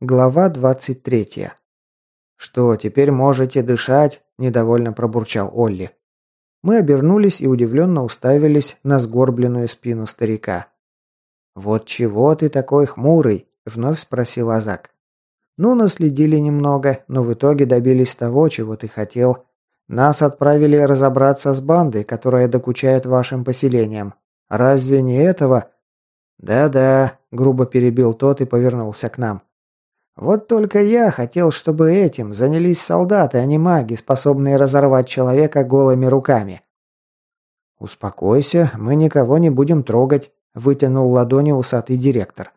Глава 23. «Что, теперь можете дышать?» – недовольно пробурчал Олли. Мы обернулись и удивленно уставились на сгорбленную спину старика. «Вот чего ты такой хмурый?» – вновь спросил Азак. «Ну, наследили немного, но в итоге добились того, чего ты хотел. Нас отправили разобраться с бандой, которая докучает вашим поселениям. Разве не этого?» «Да-да», – грубо перебил тот и повернулся к нам. Вот только я хотел, чтобы этим занялись солдаты, а не маги, способные разорвать человека голыми руками. «Успокойся, мы никого не будем трогать», – вытянул ладони усатый директор.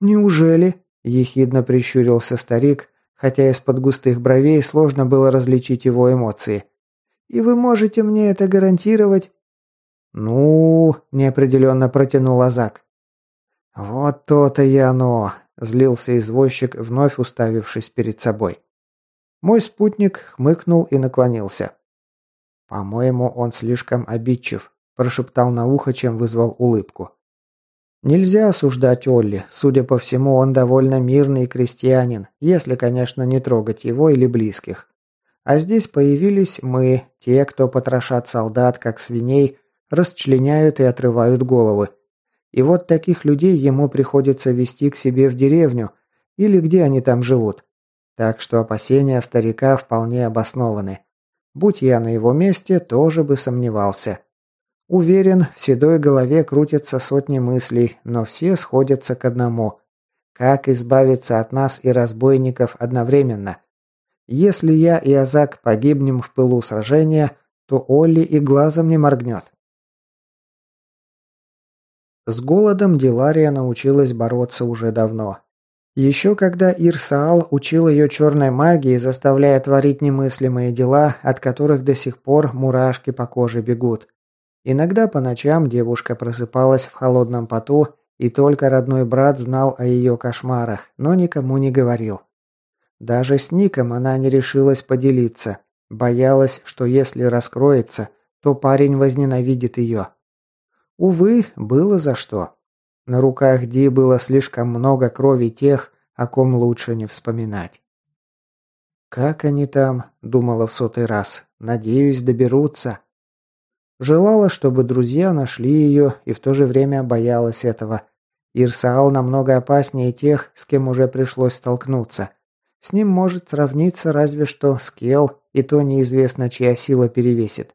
«Неужели?» – ехидно прищурился старик, хотя из-под густых бровей сложно было различить его эмоции. «И вы можете мне это гарантировать?» «Ну...» – неопределенно протянул Азак. «Вот то-то и оно. Злился извозчик, вновь уставившись перед собой. Мой спутник хмыкнул и наклонился. «По-моему, он слишком обидчив», – прошептал на ухо, чем вызвал улыбку. Нельзя осуждать Олли. Судя по всему, он довольно мирный крестьянин, если, конечно, не трогать его или близких. А здесь появились мы, те, кто потрошат солдат, как свиней, расчленяют и отрывают головы. И вот таких людей ему приходится вести к себе в деревню или где они там живут. Так что опасения старика вполне обоснованы. Будь я на его месте, тоже бы сомневался. Уверен, в седой голове крутятся сотни мыслей, но все сходятся к одному. Как избавиться от нас и разбойников одновременно? Если я и Азак погибнем в пылу сражения, то Олли и глазом не моргнет. С голодом Дилария научилась бороться уже давно. Еще когда Ирсаал учил ее черной магии, заставляя творить немыслимые дела, от которых до сих пор мурашки по коже бегут. Иногда по ночам девушка просыпалась в холодном поту, и только родной брат знал о ее кошмарах, но никому не говорил. Даже с Ником она не решилась поделиться. Боялась, что если раскроется, то парень возненавидит ее. Увы, было за что. На руках Ди было слишком много крови тех, о ком лучше не вспоминать. «Как они там?» – думала в сотый раз. «Надеюсь, доберутся». Желала, чтобы друзья нашли ее, и в то же время боялась этого. Ирсаал намного опаснее тех, с кем уже пришлось столкнуться. С ним может сравниться разве что Скел, и то неизвестно, чья сила перевесит.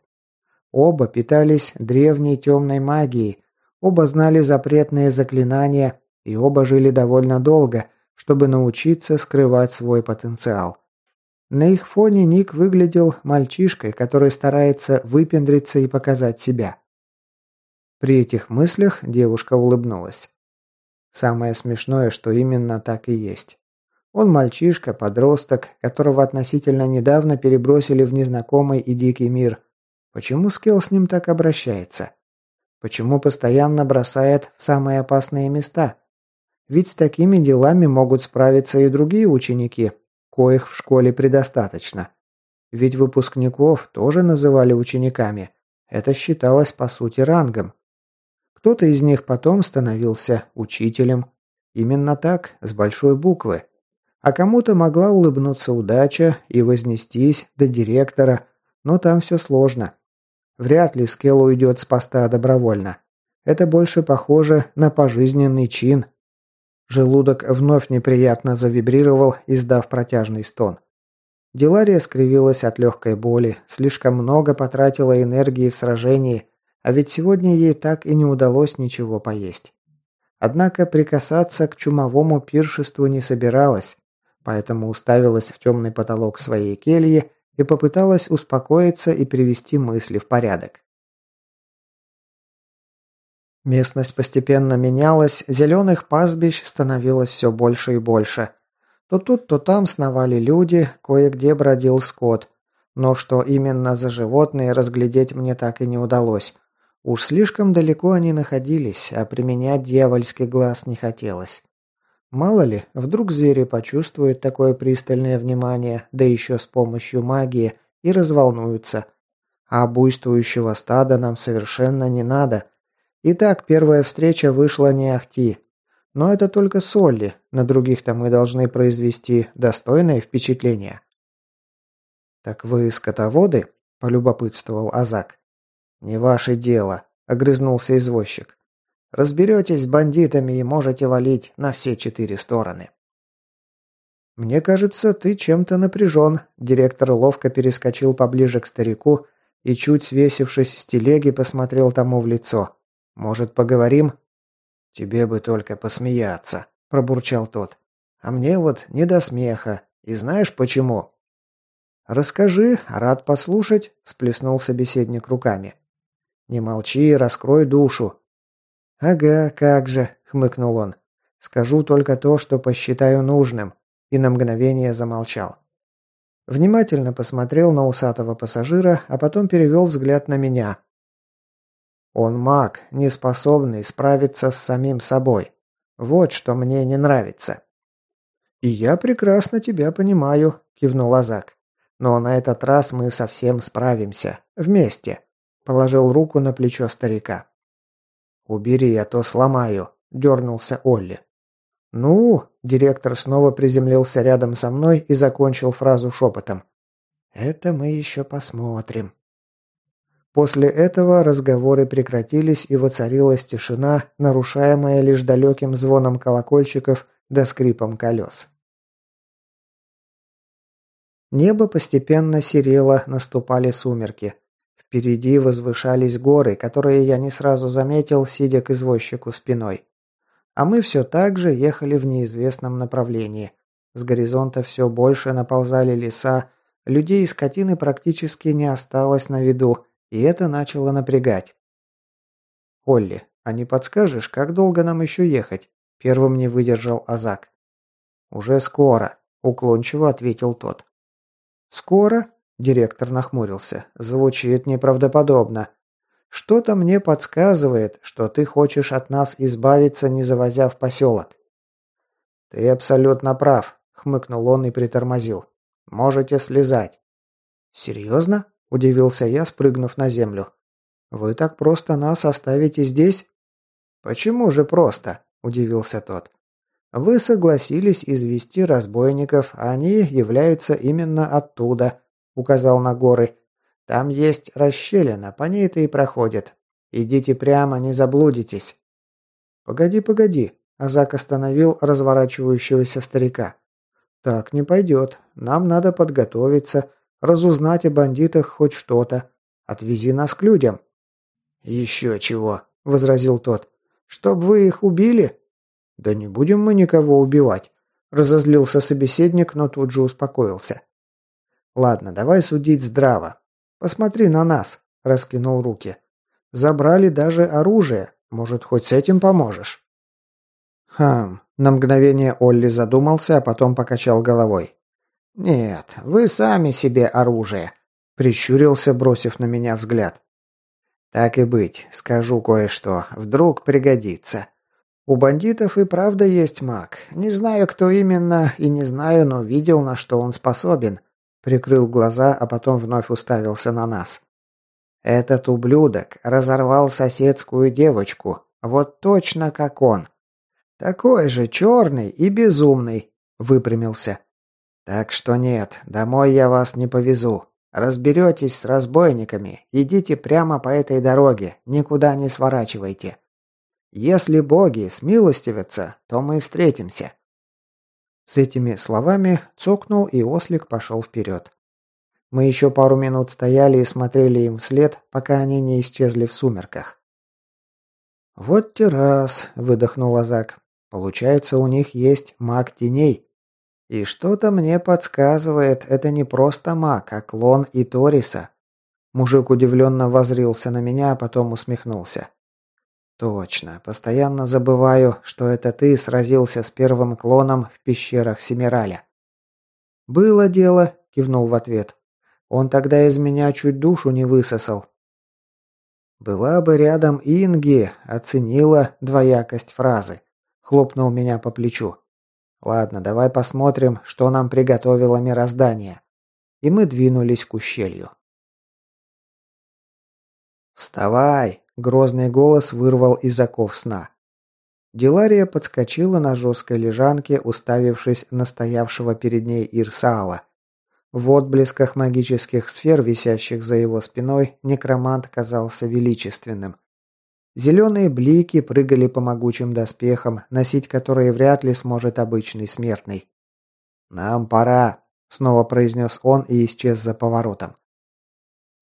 Оба питались древней темной магией, оба знали запретные заклинания и оба жили довольно долго, чтобы научиться скрывать свой потенциал. На их фоне Ник выглядел мальчишкой, который старается выпендриться и показать себя. При этих мыслях девушка улыбнулась. Самое смешное, что именно так и есть. Он мальчишка, подросток, которого относительно недавно перебросили в незнакомый и дикий мир, Почему Скелл с ним так обращается? Почему постоянно бросает в самые опасные места? Ведь с такими делами могут справиться и другие ученики, коих в школе предостаточно. Ведь выпускников тоже называли учениками. Это считалось по сути рангом. Кто-то из них потом становился учителем. Именно так, с большой буквы. А кому-то могла улыбнуться удача и вознестись до директора, но там все сложно. Вряд ли Скелл уйдет с поста добровольно. Это больше похоже на пожизненный чин. Желудок вновь неприятно завибрировал, издав протяжный стон. Делария скривилась от легкой боли, слишком много потратила энергии в сражении, а ведь сегодня ей так и не удалось ничего поесть. Однако прикасаться к чумовому пиршеству не собиралась, поэтому уставилась в темный потолок своей кельи и попыталась успокоиться и привести мысли в порядок. Местность постепенно менялась, зеленых пастбищ становилось все больше и больше. То тут, то там сновали люди, кое-где бродил скот. Но что именно за животные разглядеть мне так и не удалось. Уж слишком далеко они находились, а применять дьявольский глаз не хотелось. Мало ли, вдруг звери почувствуют такое пристальное внимание, да еще с помощью магии, и разволнуются. А буйствующего стада нам совершенно не надо. Итак, первая встреча вышла не ахти. Но это только Солли, на других-то мы должны произвести достойное впечатление. «Так вы скотоводы?» – полюбопытствовал Азак. «Не ваше дело», – огрызнулся извозчик. «Разберетесь с бандитами и можете валить на все четыре стороны». «Мне кажется, ты чем-то напряжен», – директор ловко перескочил поближе к старику и, чуть свесившись с телеги, посмотрел тому в лицо. «Может, поговорим?» «Тебе бы только посмеяться», – пробурчал тот. «А мне вот не до смеха. И знаешь почему?» «Расскажи, рад послушать», – сплеснул собеседник руками. «Не молчи, раскрой душу». «Ага, как же», – хмыкнул он. «Скажу только то, что посчитаю нужным», и на мгновение замолчал. Внимательно посмотрел на усатого пассажира, а потом перевел взгляд на меня. Он маг, не способный справиться с самим собой. Вот что мне не нравится. «И я прекрасно тебя понимаю», – кивнул Азак. Но на этот раз мы совсем справимся. Вместе. Положил руку на плечо старика. «Убери, а то сломаю», – дернулся Олли. «Ну?» – директор снова приземлился рядом со мной и закончил фразу шепотом. «Это мы еще посмотрим». После этого разговоры прекратились и воцарилась тишина, нарушаемая лишь далеким звоном колокольчиков да скрипом колес. Небо постепенно серело, наступали сумерки. Впереди возвышались горы, которые я не сразу заметил, сидя к извозчику спиной. А мы все так же ехали в неизвестном направлении. С горизонта все больше наползали леса, людей и скотины практически не осталось на виду, и это начало напрягать. «Олли, а не подскажешь, как долго нам еще ехать?» Первым не выдержал Азак. «Уже скоро», – уклончиво ответил тот. «Скоро?» – директор нахмурился. «Звучит неправдоподобно. Что-то мне подсказывает, что ты хочешь от нас избавиться, не завозя в поселок». «Ты абсолютно прав», – хмыкнул он и притормозил. «Можете слезать». «Серьезно?» – удивился я, спрыгнув на землю. «Вы так просто нас оставите здесь?» «Почему же просто?» – удивился тот. Вы согласились извести разбойников, а они являются именно оттуда, указал на горы. Там есть расщелина, по ней это и проходит. Идите прямо, не заблудитесь. Погоди, погоди, Азак остановил разворачивающегося старика. Так не пойдет. Нам надо подготовиться, разузнать о бандитах хоть что-то. Отвези нас к людям. Еще чего, возразил тот. Чтоб вы их убили? «Да не будем мы никого убивать», – разозлился собеседник, но тут же успокоился. «Ладно, давай судить здраво. Посмотри на нас», – раскинул руки. «Забрали даже оружие. Может, хоть с этим поможешь?» «Хм...» – на мгновение Олли задумался, а потом покачал головой. «Нет, вы сами себе оружие», – прищурился, бросив на меня взгляд. «Так и быть, скажу кое-что. Вдруг пригодится. У бандитов и правда есть маг. Не знаю, кто именно, и не знаю, но видел, на что он способен. Прикрыл глаза, а потом вновь уставился на нас. Этот ублюдок разорвал соседскую девочку. Вот точно как он. Такой же черный и безумный. Выпрямился. Так что нет, домой я вас не повезу. Разберетесь с разбойниками. Идите прямо по этой дороге. Никуда не сворачивайте. Если боги смилостивятся, то мы встретимся». С этими словами цокнул и ослик пошел вперед. Мы еще пару минут стояли и смотрели им вслед, пока они не исчезли в сумерках. «Вот террас», — выдохнул Азак. «Получается, у них есть маг теней. И что-то мне подсказывает, это не просто маг, а клон и Ториса». Мужик удивленно возрился на меня, а потом усмехнулся. Точно. Постоянно забываю, что это ты сразился с первым клоном в пещерах Семираля. Было дело, кивнул в ответ. Он тогда из меня чуть душу не высосал. Была бы рядом Инги, оценила двоякость фразы. Хлопнул меня по плечу. Ладно, давай посмотрим, что нам приготовило мироздание. И мы двинулись к ущелью. «Вставай!» Грозный голос вырвал из оков сна. Дилария подскочила на жесткой лежанке, уставившись на стоявшего перед ней Ирсаала. В отблесках магических сфер, висящих за его спиной, некромант казался величественным. Зеленые блики прыгали по могучим доспехам, носить которые вряд ли сможет обычный смертный. «Нам пора», — снова произнес он и исчез за поворотом.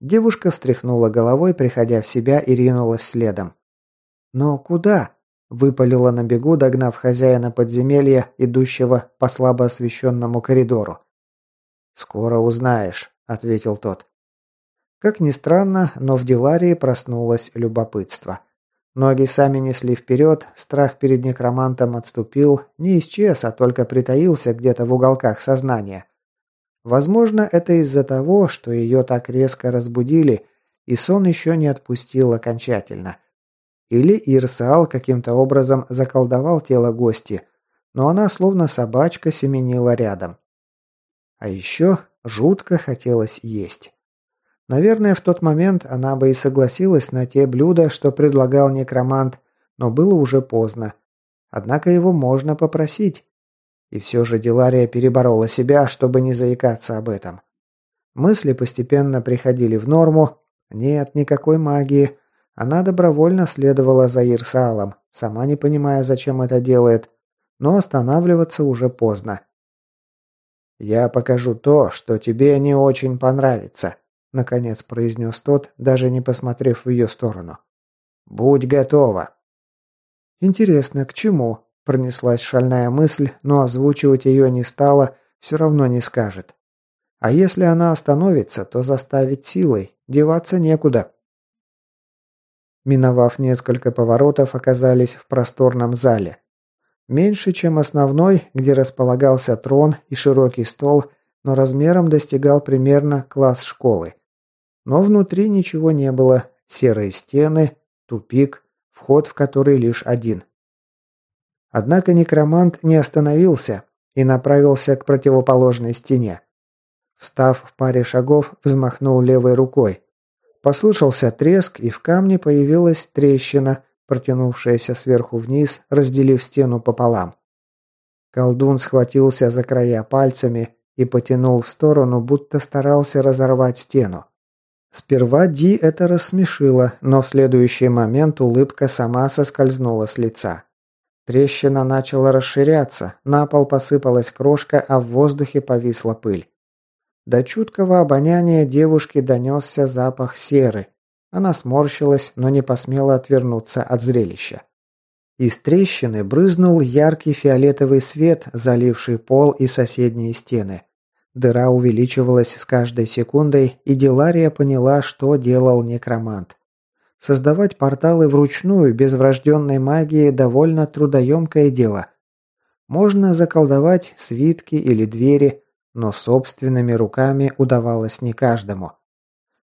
Девушка встряхнула головой, приходя в себя, и ринулась следом. «Но куда?» – выпалила на бегу, догнав хозяина подземелья, идущего по слабо освещенному коридору. «Скоро узнаешь», – ответил тот. Как ни странно, но в Диларии проснулось любопытство. Ноги сами несли вперед, страх перед некромантом отступил, не исчез, а только притаился где-то в уголках сознания. Возможно, это из-за того, что ее так резко разбудили, и сон еще не отпустил окончательно. Или Ирсал каким-то образом заколдовал тело гости, но она словно собачка семенила рядом. А еще жутко хотелось есть. Наверное, в тот момент она бы и согласилась на те блюда, что предлагал некромант, но было уже поздно. Однако его можно попросить. И все же Дилария переборола себя, чтобы не заикаться об этом. Мысли постепенно приходили в норму. Нет никакой магии. Она добровольно следовала за Ирсалом, сама не понимая, зачем это делает. Но останавливаться уже поздно. «Я покажу то, что тебе не очень понравится», — наконец произнес тот, даже не посмотрев в ее сторону. «Будь готова». «Интересно, к чему?» Пронеслась шальная мысль, но озвучивать ее не стала, все равно не скажет. А если она остановится, то заставить силой, деваться некуда. Миновав несколько поворотов, оказались в просторном зале. Меньше, чем основной, где располагался трон и широкий стол, но размером достигал примерно класс школы. Но внутри ничего не было, серые стены, тупик, вход в который лишь один – Однако некромант не остановился и направился к противоположной стене. Встав в паре шагов, взмахнул левой рукой. Послышался треск, и в камне появилась трещина, протянувшаяся сверху вниз, разделив стену пополам. Колдун схватился за края пальцами и потянул в сторону, будто старался разорвать стену. Сперва Ди это рассмешило, но в следующий момент улыбка сама соскользнула с лица. Трещина начала расширяться, на пол посыпалась крошка, а в воздухе повисла пыль. До чуткого обоняния девушки донесся запах серы. Она сморщилась, но не посмела отвернуться от зрелища. Из трещины брызнул яркий фиолетовый свет, заливший пол и соседние стены. Дыра увеличивалась с каждой секундой, и Дилария поняла, что делал некромант. Создавать порталы вручную, без врожденной магии, довольно трудоемкое дело. Можно заколдовать свитки или двери, но собственными руками удавалось не каждому.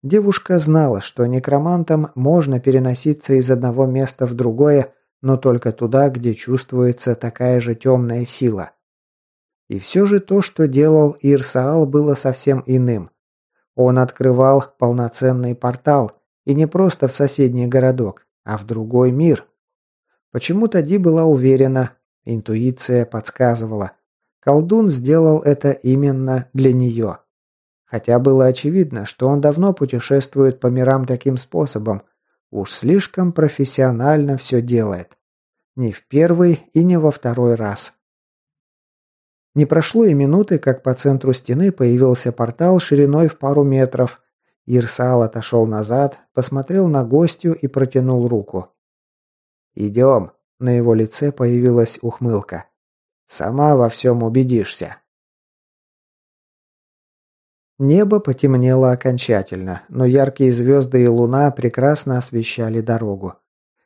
Девушка знала, что некромантам можно переноситься из одного места в другое, но только туда, где чувствуется такая же темная сила. И все же то, что делал Ирсаал, было совсем иным. Он открывал полноценный портал, и не просто в соседний городок, а в другой мир. Почему-то Ди была уверена, интуиция подсказывала. Колдун сделал это именно для нее. Хотя было очевидно, что он давно путешествует по мирам таким способом. Уж слишком профессионально все делает. Не в первый и не во второй раз. Не прошло и минуты, как по центру стены появился портал шириной в пару метров, Ирсал отошел назад, посмотрел на гостью и протянул руку. «Идем». На его лице появилась ухмылка. «Сама во всем убедишься». Небо потемнело окончательно, но яркие звезды и луна прекрасно освещали дорогу.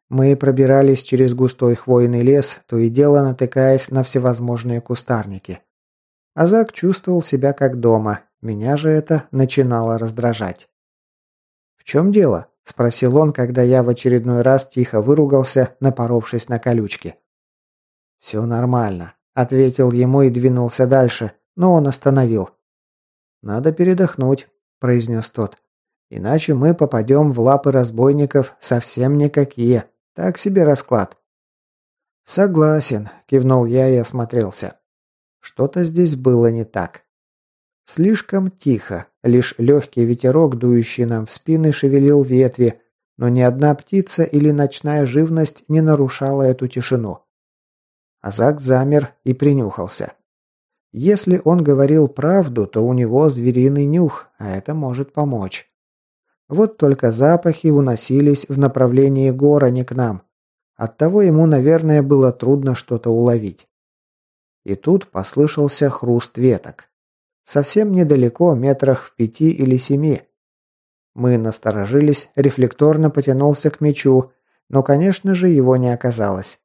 Мы пробирались через густой хвойный лес, то и дело натыкаясь на всевозможные кустарники. Азак чувствовал себя как дома, меня же это начинало раздражать. «В чем дело?» – спросил он, когда я в очередной раз тихо выругался, напоровшись на колючки. «Все нормально», – ответил ему и двинулся дальше, но он остановил. «Надо передохнуть», – произнес тот. «Иначе мы попадем в лапы разбойников совсем никакие. Так себе расклад». «Согласен», – кивнул я и осмотрелся. Что-то здесь было не так. Слишком тихо, лишь легкий ветерок, дующий нам в спины, шевелил ветви, но ни одна птица или ночная живность не нарушала эту тишину. Азак замер и принюхался. Если он говорил правду, то у него звериный нюх, а это может помочь. Вот только запахи уносились в направлении гора не к нам. Оттого ему, наверное, было трудно что-то уловить. И тут послышался хруст веток. Совсем недалеко, метрах в пяти или семи. Мы насторожились, рефлекторно потянулся к мечу, но, конечно же, его не оказалось.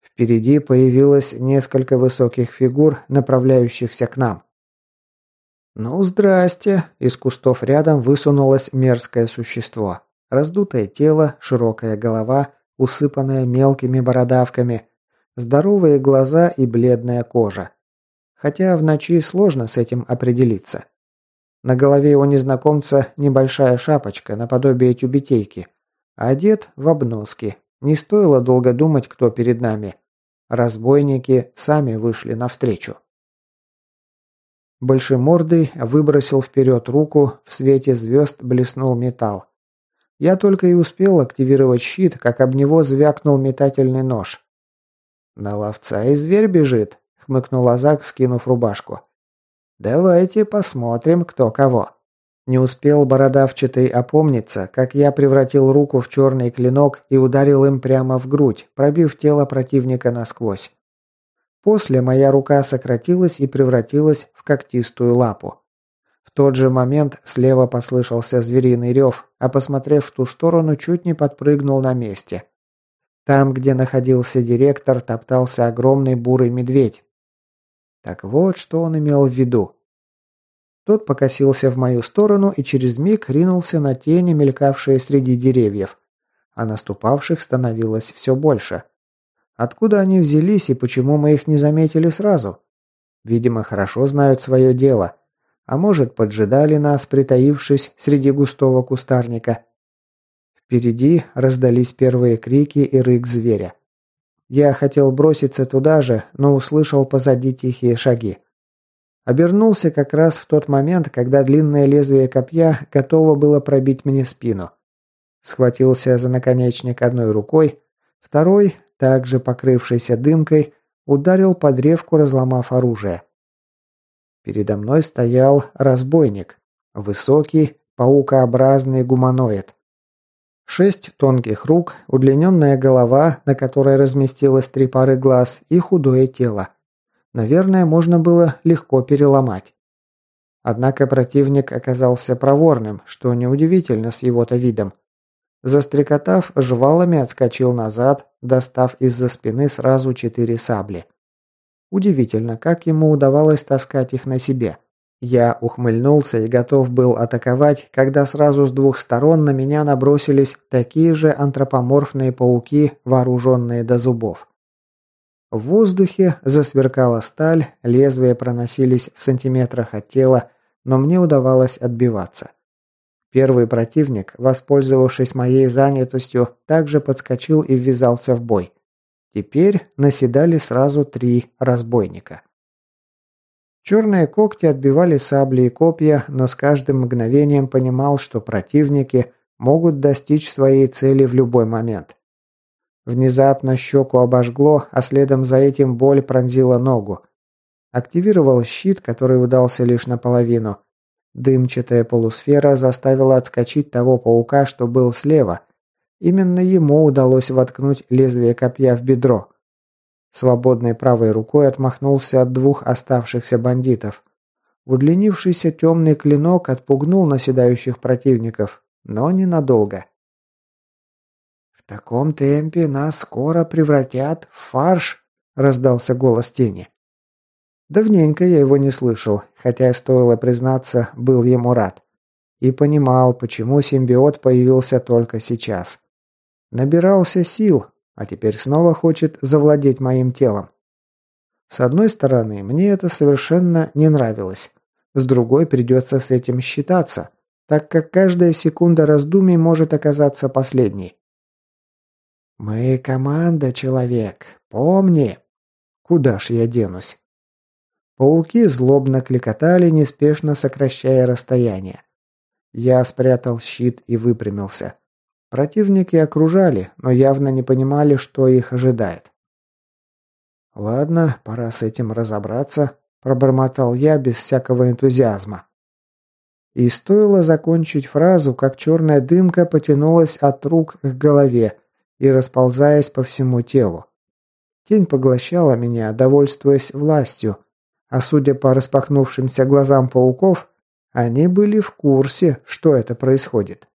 Впереди появилось несколько высоких фигур, направляющихся к нам. «Ну, здрасте!» Из кустов рядом высунулось мерзкое существо. Раздутое тело, широкая голова, усыпанная мелкими бородавками, здоровые глаза и бледная кожа. Хотя в ночи сложно с этим определиться. На голове у незнакомца небольшая шапочка, наподобие тюбетейки. А одет в обноски. Не стоило долго думать, кто перед нами. Разбойники сами вышли навстречу. Большемордый выбросил вперед руку, в свете звезд блеснул металл. Я только и успел активировать щит, как об него звякнул метательный нож. «На ловца и зверь бежит», — хмыкнул Азак, скинув рубашку. «Давайте посмотрим, кто кого». Не успел бородавчатый опомниться, как я превратил руку в черный клинок и ударил им прямо в грудь, пробив тело противника насквозь. После моя рука сократилась и превратилась в когтистую лапу. В тот же момент слева послышался звериный рев, а посмотрев в ту сторону, чуть не подпрыгнул на месте. Там, где находился директор, топтался огромный бурый медведь, так вот, что он имел в виду. Тот покосился в мою сторону и через миг ринулся на тени, мелькавшие среди деревьев. А наступавших становилось все больше. Откуда они взялись и почему мы их не заметили сразу? Видимо, хорошо знают свое дело. А может, поджидали нас, притаившись среди густого кустарника. Впереди раздались первые крики и рык зверя. Я хотел броситься туда же, но услышал позади тихие шаги. Обернулся как раз в тот момент, когда длинное лезвие копья готово было пробить мне спину. Схватился за наконечник одной рукой, второй, также покрывшийся дымкой, ударил по древку, разломав оружие. Передо мной стоял разбойник. Высокий, паукообразный гуманоид. Шесть тонких рук, удлиненная голова, на которой разместилось три пары глаз, и худое тело. Наверное, можно было легко переломать. Однако противник оказался проворным, что неудивительно с его-то видом. Застрекотав, жвалами отскочил назад, достав из-за спины сразу четыре сабли. Удивительно, как ему удавалось таскать их на себе. Я ухмыльнулся и готов был атаковать, когда сразу с двух сторон на меня набросились такие же антропоморфные пауки, вооруженные до зубов. В воздухе засверкала сталь, лезвия проносились в сантиметрах от тела, но мне удавалось отбиваться. Первый противник, воспользовавшись моей занятостью, также подскочил и ввязался в бой. Теперь наседали сразу три разбойника. Черные когти отбивали сабли и копья, но с каждым мгновением понимал, что противники могут достичь своей цели в любой момент. Внезапно щеку обожгло, а следом за этим боль пронзила ногу. Активировал щит, который удался лишь наполовину. Дымчатая полусфера заставила отскочить того паука, что был слева. Именно ему удалось воткнуть лезвие копья в бедро. Свободной правой рукой отмахнулся от двух оставшихся бандитов. Удлинившийся темный клинок отпугнул наседающих противников, но ненадолго. «В таком темпе нас скоро превратят в фарш», — раздался голос тени. Давненько я его не слышал, хотя, стоило признаться, был ему рад. И понимал, почему симбиот появился только сейчас. Набирался сил, а теперь снова хочет завладеть моим телом. С одной стороны, мне это совершенно не нравилось. С другой, придется с этим считаться, так как каждая секунда раздумий может оказаться последней. «Мы команда, человек. Помни!» «Куда ж я денусь?» Пауки злобно кликотали, неспешно сокращая расстояние. Я спрятал щит и выпрямился. Противники окружали, но явно не понимали, что их ожидает. «Ладно, пора с этим разобраться», – пробормотал я без всякого энтузиазма. И стоило закончить фразу, как черная дымка потянулась от рук к голове и расползаясь по всему телу. Тень поглощала меня, довольствуясь властью, а судя по распахнувшимся глазам пауков, они были в курсе, что это происходит.